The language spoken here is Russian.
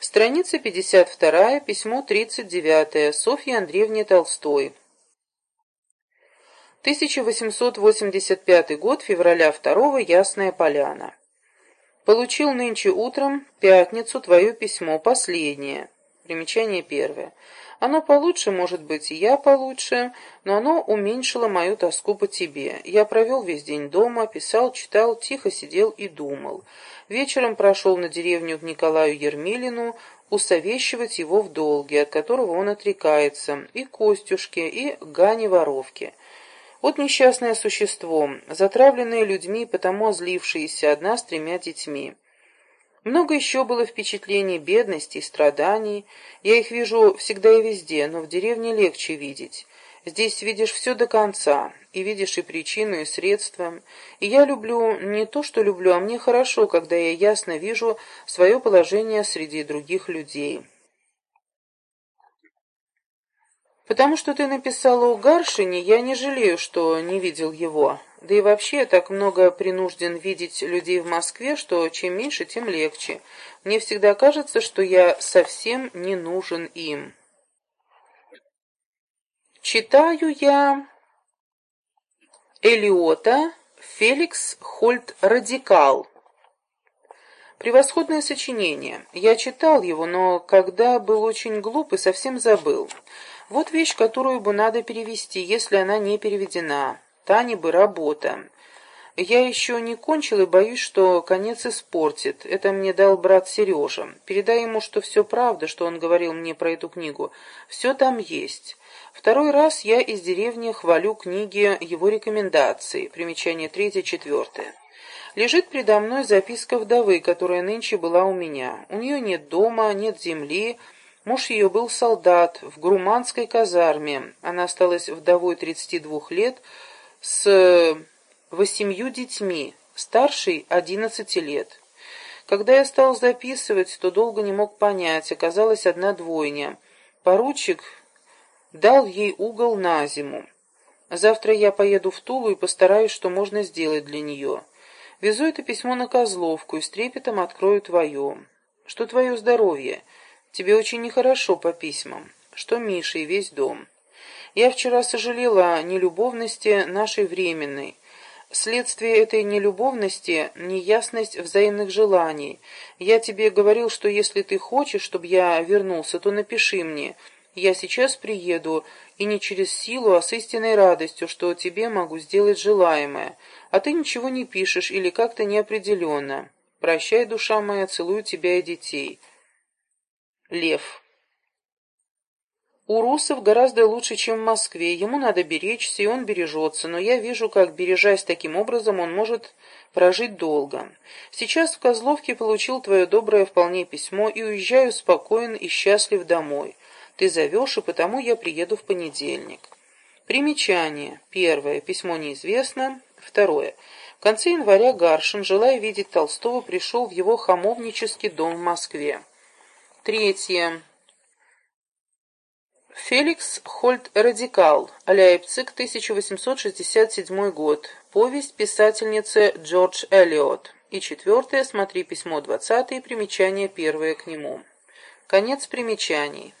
Страница 52, письмо 39, Софье Андреевне Толстой. 1885 год, февраля 2 Ясная Поляна. Получил нынче утром, пятницу, твое письмо, последнее. Примечание первое. Оно получше, может быть, и я получше, но оно уменьшило мою тоску по тебе. Я провел весь день дома, писал, читал, тихо сидел и думал. Вечером прошел на деревню к Николаю Ермилину, усовещивать его в долге, от которого он отрекается, и Костюшке, и Гане Воровке. Вот несчастное существо, затравленное людьми, потому озлившееся одна с тремя детьми. Много еще было впечатлений бедности и страданий. Я их вижу всегда и везде, но в деревне легче видеть. Здесь видишь все до конца, и видишь и причину, и средства. И я люблю не то, что люблю, а мне хорошо, когда я ясно вижу свое положение среди других людей. Потому что ты написала о Гаршине, я не жалею, что не видел его. Да и вообще я так много принужден видеть людей в Москве, что чем меньше, тем легче. Мне всегда кажется, что я совсем не нужен им. Читаю я Элиота «Феликс Хольт Радикал». Превосходное сочинение. Я читал его, но когда был очень глуп и совсем забыл. Вот вещь, которую бы надо перевести, если она не переведена. Тане бы работа. Я еще не кончил и боюсь, что конец испортит. Это мне дал брат Сережа. Передай ему, что все правда, что он говорил мне про эту книгу. Все там есть. Второй раз я из деревни хвалю книги его рекомендаций. Примечание третье-четвертое. Лежит предо мной записка вдовы, которая нынче была у меня. У нее нет дома, нет земли, Муж ее был солдат в Груманской казарме. Она осталась вдовой 32 лет с восемью детьми, старшей 11 лет. Когда я стал записывать, то долго не мог понять, оказалась одна двойня. Поручик дал ей угол на зиму. Завтра я поеду в Тулу и постараюсь, что можно сделать для нее. Везу это письмо на Козловку и с трепетом открою твое. Что твое здоровье? Тебе очень нехорошо по письмам. Что Миша и весь дом. Я вчера сожалела о нелюбовности нашей временной. Следствие этой нелюбовности — неясность взаимных желаний. Я тебе говорил, что если ты хочешь, чтобы я вернулся, то напиши мне. Я сейчас приеду, и не через силу, а с истинной радостью, что тебе могу сделать желаемое. А ты ничего не пишешь или как-то неопределенно. Прощай, душа моя, целую тебя и детей. Лев. У русов гораздо лучше, чем в Москве. Ему надо беречься, и он бережется, но я вижу, как, бережась таким образом, он может прожить долго. Сейчас в Козловке получил твое доброе вполне письмо и уезжаю спокоен и счастлив домой. Ты зовешь, и потому я приеду в понедельник. Примечание. Первое. Письмо неизвестно. Второе. В конце января Гаршин, желая видеть Толстого, пришел в его хамовнический дом в Москве. Третье. Феликс Хольт Радикал. Лейпциг, 1867 год. Повесть писательницы Джордж Эллиот. И четвертое. Смотри письмо 20 примечание первое к нему. Конец примечаний.